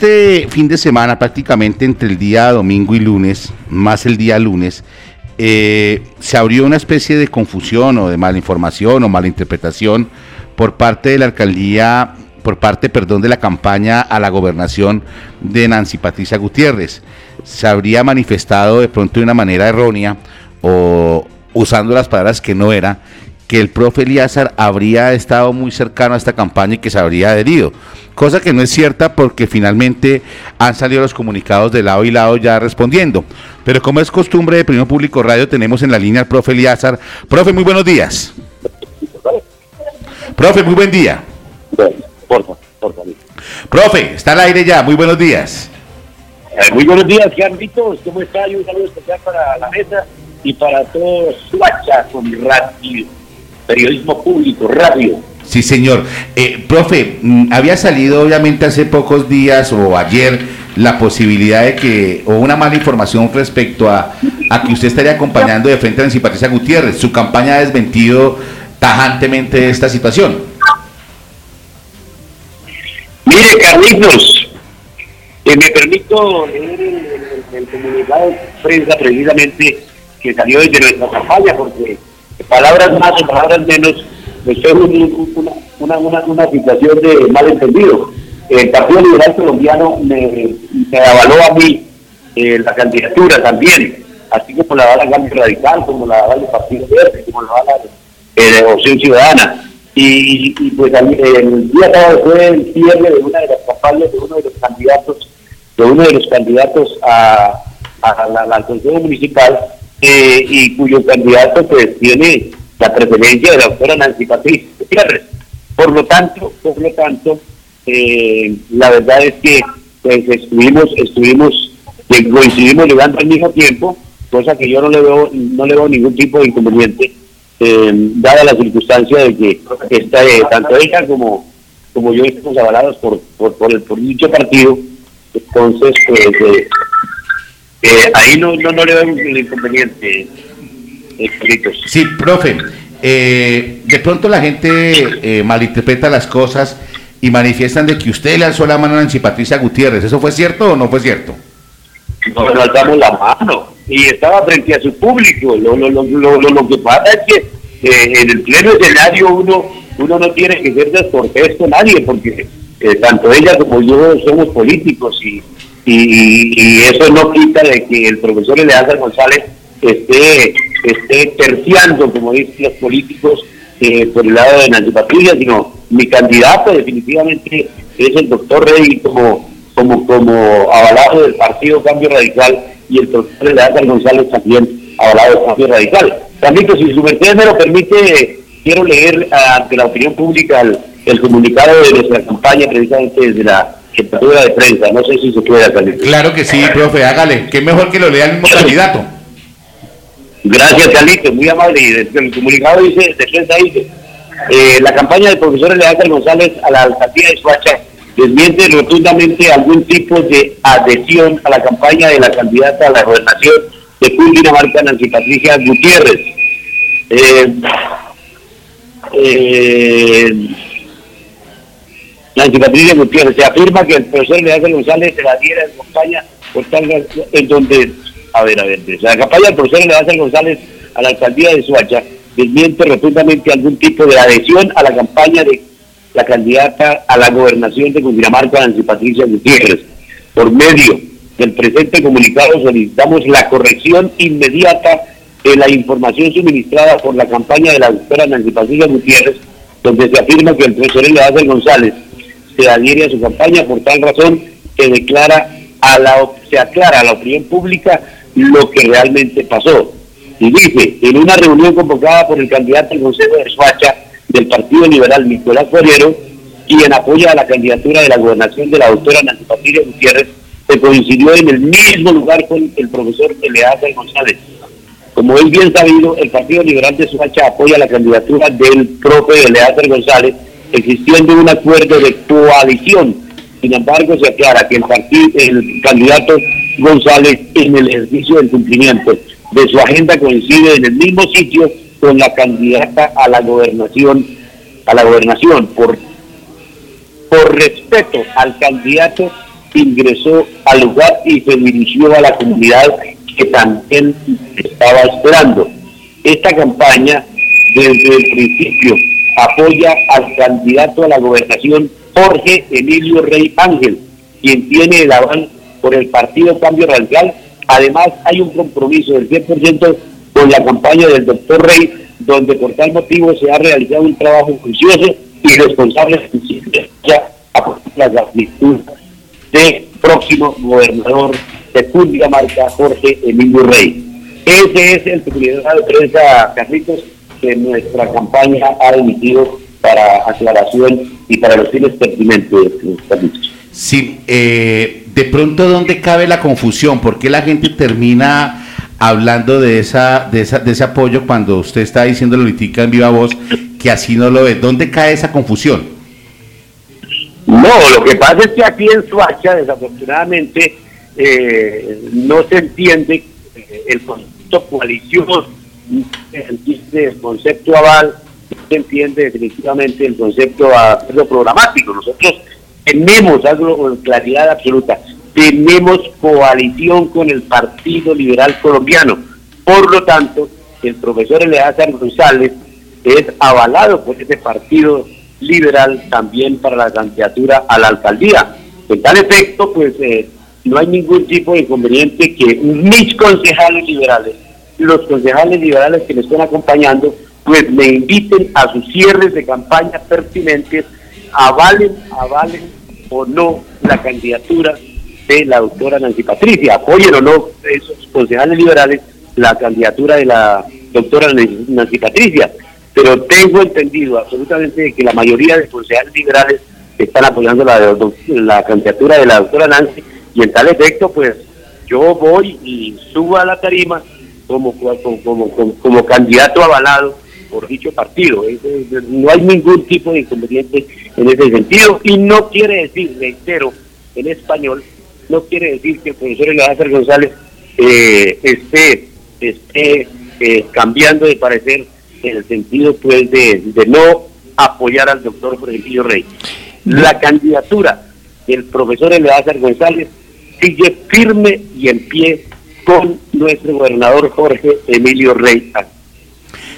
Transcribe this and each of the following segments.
este fin de semana, prácticamente entre el día domingo y lunes, más el día lunes, eh, se abrió una especie de confusión o de mala información o mala interpretación por parte de la alcaldía, por parte, perdón, de la campaña a la gobernación de Nancy Patricia Gutiérrez. Se habría manifestado de pronto de una manera errónea o usando las palabras que no era, que el profe Eliazar habría estado muy cercano a esta campaña y que se habría adherido. Cosa que no es cierta porque finalmente han salido los comunicados de lado y lado ya respondiendo. Pero como es costumbre de Primo Público Radio, tenemos en la línea al profe Eliazar. Profe, muy buenos días. Profe, muy buen día. Profe, está al aire ya, muy buenos días. Eh, muy buenos días, Carlitos. ¿Cómo está? Y un saludo especial para la mesa y para todos. Suacha con radio periodismo público, radio. Sí, señor. Eh, profe, mm, había salido obviamente hace pocos días o ayer la posibilidad de que, o una mala información respecto a, a que usted estaría acompañando de frente a Nancy Patricia Gutiérrez. Su campaña ha desmentido tajantemente esta situación. Mire, Carlitos, eh, me permito leer el, el comunicado de prensa precisamente que salió desde nuestra campaña, porque palabras más o palabras menos, pues fue una, situación de malentendido. El Partido Liberal Colombiano me, avaló a mí eh, la candidatura también, así como la da la Cambio Radical, como la da el Partido Verde, como la da la eh, Ciudadana. Y, y, pues el día sábado fue el cierre de una de las campañas de uno de los candidatos, de uno de los candidatos a, la, la Consejo Municipal, eh, y cuyo candidato pues tiene la preferencia de la doctora Nancy Patricia Por lo tanto, por lo tanto, eh, la verdad es que pues estuvimos, estuvimos, eh, coincidimos llegando al mismo tiempo, cosa que yo no le veo, no le veo ningún tipo de inconveniente, dada la circunstancia de que está, tanto ella como, como yo estamos avalados por, por, por, el, por dicho partido, entonces pues eh, ahí no, no, no, le vemos el inconveniente, Sí, profe. Eh, de pronto la gente eh, malinterpreta las cosas y manifiestan de que usted le alzó la mano a Nancy Patricia Gutiérrez. ¿Eso fue cierto o no fue cierto? No, le alzamos la mano y estaba frente a su público. Lo, lo, lo, lo, lo que pasa es que eh, en el pleno escenario uno, uno no tiene que ser descortés con nadie porque tanto ella como yo somos políticos y y, eso no quita de que el profesor Eleazar González esté, esté terciando, como dicen los políticos, eh, por el lado de Nancy Patricia, sino mi candidato definitivamente es el doctor Rey como, como, como avalado del Partido Cambio Radical y el doctor Eleazar González también avalado del Cambio Radical. También, si su merced me lo permite, quiero leer ante la opinión pública el, el comunicado de nuestra campaña precisamente desde la jefatura de prensa. No sé si se puede hacer. Claro que sí, profe, hágale. Qué mejor que lo lea el mismo candidato. Gracias, Carlito, muy amable. Y el comunicado dice, de prensa dice, eh, la campaña del profesor Eleazar González a la alcaldía de Suacha desmiente rotundamente algún tipo de adhesión a la campaña de la candidata a la gobernación de Cundinamarca, Nancy Patricia Gutiérrez. Eh, eh, Nancy Patricia Gutiérrez. Se afirma que el profesor Leandro González se la diera en campaña por tal en donde, a ver, a ver, la campaña del profesor Leandro González a la alcaldía de Suacha desmiente rotundamente algún tipo de adhesión a la campaña de la candidata a la gobernación de Cundinamarca, Nancy Patricia Gutiérrez. Por medio del presente comunicado solicitamos la corrección inmediata de la información suministrada por la campaña de la doctora Nancy Patricia Gutiérrez, donde se afirma que el profesor Leandro González se adhiere a su campaña, por tal razón se declara a la, se aclara a la opinión pública lo que realmente pasó. Y dice, en una reunión convocada por el candidato al Consejo de Suacha del Partido Liberal Nicolás Forero, quien apoya a la candidatura de la gobernación de la doctora Nancy Patricia Gutiérrez, se coincidió en el mismo lugar con el profesor Eleazar González. Como es bien sabido, el Partido Liberal de Suacha apoya la candidatura del profe Eleazar González, existiendo un acuerdo de coalición. Sin embargo, se aclara que el, partido, el candidato González en el ejercicio del cumplimiento de su agenda coincide en el mismo sitio con la candidata a la gobernación, a la gobernación por, por respeto al candidato ingresó al lugar y se dirigió a la comunidad que también estaba esperando. Esta campaña, desde el principio, apoya al candidato a la gobernación Jorge Emilio Rey Ángel, quien tiene el aval por el Partido Cambio Radical. Además, hay un compromiso del 100% con la campaña del doctor Rey, donde por tal motivo se ha realizado un trabajo juicioso y responsable a la de próximo gobernador de Cundinamarca, Jorge Emilio Rey. Ese es el comunicado de prensa, Carlitos, que nuestra campaña ha emitido para aclaración y para los fines pertinentes. Sí, eh, de pronto, ¿dónde cabe la confusión? ¿Por qué la gente termina hablando de esa, de esa, de ese apoyo cuando usted está diciendo ahorita en viva voz que así no lo ve? ¿Dónde cae esa confusión? No, lo que pasa es que aquí en Suacha, desafortunadamente, eh, no se entiende eh, el concepto coalición, el concepto aval, se entiende definitivamente el concepto acuerdo programático. Nosotros tenemos algo con claridad absoluta, tenemos coalición con el Partido Liberal Colombiano. Por lo tanto, el profesor Eleazar González es avalado por ese partido liberal también para la candidatura a la alcaldía. En tal efecto, pues eh, no hay ningún tipo de inconveniente que mis concejales liberales, los concejales liberales que me están acompañando, pues me inviten a sus cierres de campaña pertinentes, avalen, avalen o no la candidatura de la doctora Nancy Patricia, apoyen o no esos concejales liberales la candidatura de la doctora Nancy Patricia. Pero tengo entendido absolutamente que la mayoría de concejales liberales están apoyando la, la candidatura de la doctora Nancy y en tal efecto, pues yo voy y subo a la tarima como, como, como, candidato avalado por dicho partido. No hay ningún tipo de inconveniente en ese sentido y no quiere decir, reitero, en español, no quiere decir que el profesor Eleazar González eh, esté, esté eh, cambiando de parecer en el sentido pues de, de no apoyar al doctor Frederico Rey. La candidatura del profesor Eleazar González sigue firme y en pie con nuestro gobernador Jorge Emilio Rey.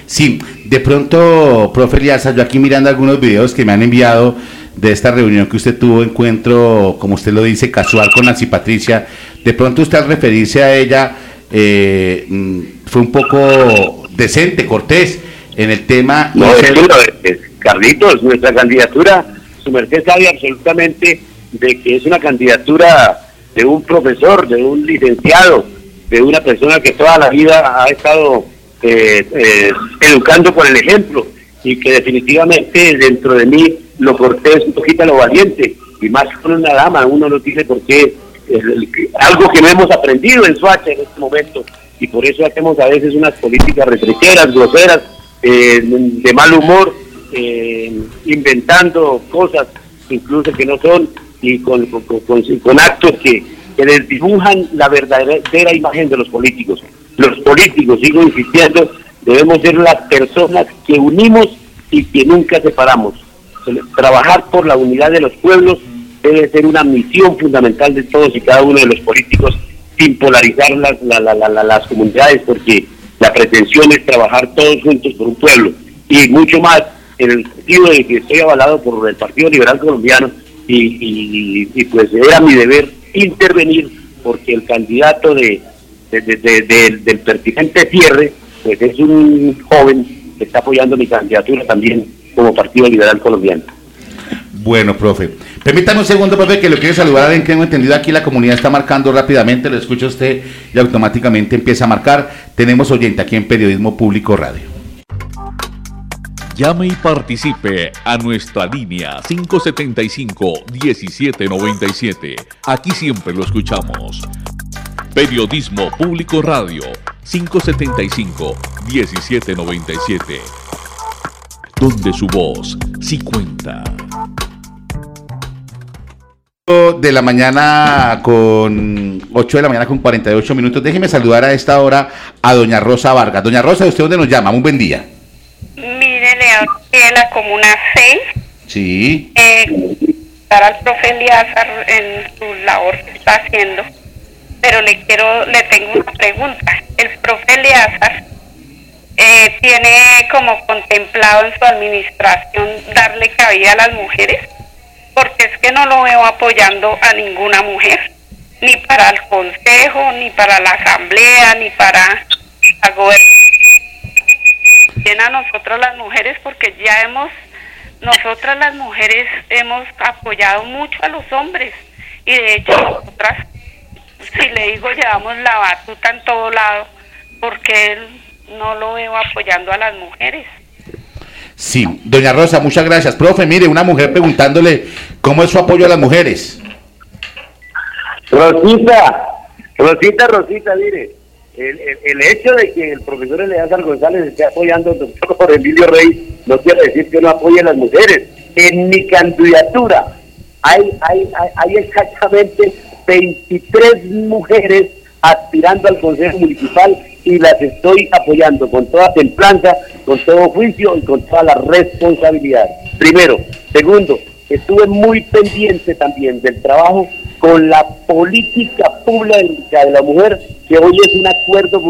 Sí, de pronto, profe Eliasa, yo aquí mirando algunos videos que me han enviado de esta reunión que usted tuvo, encuentro, como usted lo dice, casual con Nancy Patricia, de pronto usted al referirse a ella eh, mm, fue un poco decente, cortés en el tema. No, es, Carlitos, nuestra candidatura, su merced sabe absolutamente de que es una candidatura de un profesor, de un licenciado, de una persona que toda la vida ha estado eh, eh, educando por el ejemplo y que definitivamente dentro de mí lo cortés un poquito lo valiente. Y más con una dama, uno no tiene por qué, algo que no hemos aprendido en Suacha en este momento. Y por eso hacemos a veces unas políticas retrecheras, groseras, eh, de mal humor, inventando cosas incluso que no son y con, con, actos que, que les dibujan la verdadera imagen de los políticos. Los políticos, sigo insistiendo, debemos ser las personas que unimos y que nunca separamos. Trabajar por la unidad de los pueblos debe ser una misión fundamental de todos y cada uno de los políticos, sin polarizar las, las comunidades, porque la pretensión es trabajar todos juntos por un pueblo. Y mucho más en el sentido de que estoy avalado por el Partido Liberal Colombiano, y, pues era mi deber intervenir porque el candidato de, del pertinente cierre pues es un joven que está apoyando mi candidatura también como Partido Liberal Colombiano. Bueno, profe. Permítame un segundo, profe, que lo quiero saludar. En que tengo entendido aquí la comunidad está marcando rápidamente, lo escucha usted y automáticamente empieza a marcar. Tenemos oyente aquí en Periodismo Público Radio. Llame y participe a nuestra línea 575-1797. Aquí siempre lo escuchamos. Periodismo Público Radio 575-1797. Donde su voz sí cuenta. De la mañana con 8 de la mañana con 48 minutos. Déjeme saludar a esta hora a doña Rosa Vargas. Doña Rosa, ¿usted dónde nos llama? Un buen día de la comuna 6. Sí. Eh, al profe Eliazar en su labor que está haciendo, pero le quiero, le tengo una pregunta. El profe Eliazar eh, tiene como contemplado en su administración darle cabida a las mujeres, porque es que no lo veo apoyando a ninguna mujer, ni para el consejo, ni para la asamblea, ni para la gobernación. Bien a nosotros las mujeres, porque ya hemos, nosotras las mujeres hemos apoyado mucho a los hombres, y de hecho nosotras, si le digo, llevamos la batuta en todo lado, porque él no lo veo apoyando a las mujeres. Sí, doña Rosa, muchas gracias. Profe, mire, una mujer preguntándole cómo es su apoyo a las mujeres. Rosita, Rosita, Rosita, mire, el, el, hecho de que el profesor Eleazar González esté apoyando al doctor Emilio Rey no quiere decir que no apoye a las mujeres. En mi candidatura hay, hay, hay, hay exactamente 23 mujeres aspirando al Consejo Municipal y las estoy apoyando con toda templanza, con todo juicio y con toda la responsabilidad. Primero. Segundo, estuve muy pendiente también del trabajo con la política pública de la mujer, que hoy es un acuerdo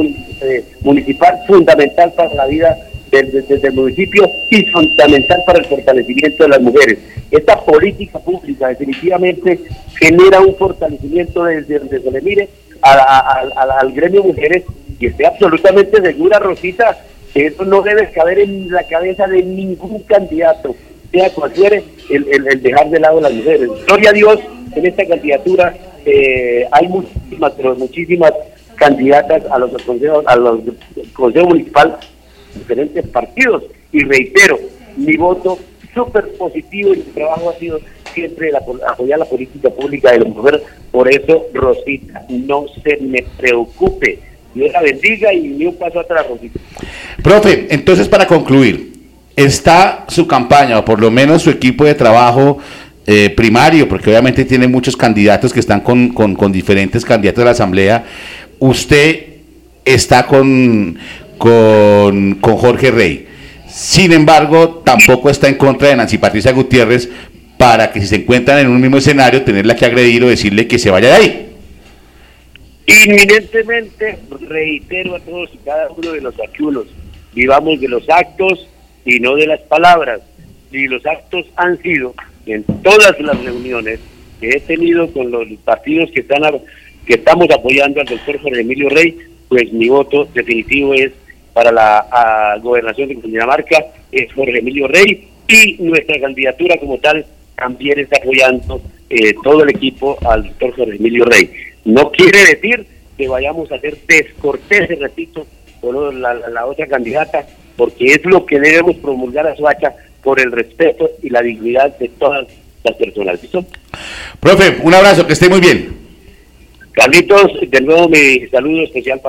eh, municipal fundamental para la vida del, del, municipio y fundamental para el fortalecimiento de las mujeres. Esta política pública definitivamente genera un fortalecimiento desde donde se le mire al gremio mujeres y estoy absolutamente segura, Rosita, que eso no debe caber en la cabeza de ningún candidato, sea cual fuere, el, el, dejar de lado a las mujeres. Gloria a Dios, en esta candidatura eh, hay muchísimas, pero muchísimas candidatas a los consejos, a los consejos municipales de diferentes partidos. Y reitero, mi voto súper positivo y mi trabajo ha sido siempre el apoyar la política pública de la mujer. Por eso, Rosita, no se me preocupe Dios la bendiga y ni un paso atrás, Rosita. Profe, entonces para concluir, ¿está su campaña, o por lo menos su equipo de trabajo eh, primario, porque obviamente tiene muchos candidatos que están con, con, diferentes candidatos de la Asamblea, usted está con, con, con Jorge Rey? Sin embargo, tampoco está en contra de Nancy Patricia Gutiérrez para que si se encuentran en un mismo escenario, tenerla que agredir o decirle que se vaya de ahí. Inminentemente, reitero a todos y cada uno de los achulos, vivamos de los actos y no de las palabras. Y los actos han sido, en todas las reuniones que he tenido con los partidos que están que estamos apoyando al doctor Jorge Emilio Rey, pues mi voto definitivo es para la gobernación de Cundinamarca, es Jorge Emilio Rey, y nuestra candidatura como tal también está apoyando eh, todo el equipo al doctor Jorge Emilio Rey. No quiere decir que vayamos a ser descorteses, repito, la, la, otra candidata, porque es lo que debemos promulgar a Suacha por el respeto y la dignidad de todas las personas. ¿Listo? Profe, un abrazo, que esté muy bien. Carlitos, de nuevo mi saludo especial para